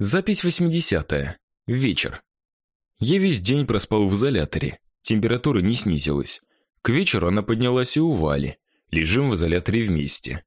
Запись 80-я. Вечер. Я весь день проспал в изоляторе. Температура не снизилась. К вечеру она поднялась и у Вали. Лежим в изоляторе вместе.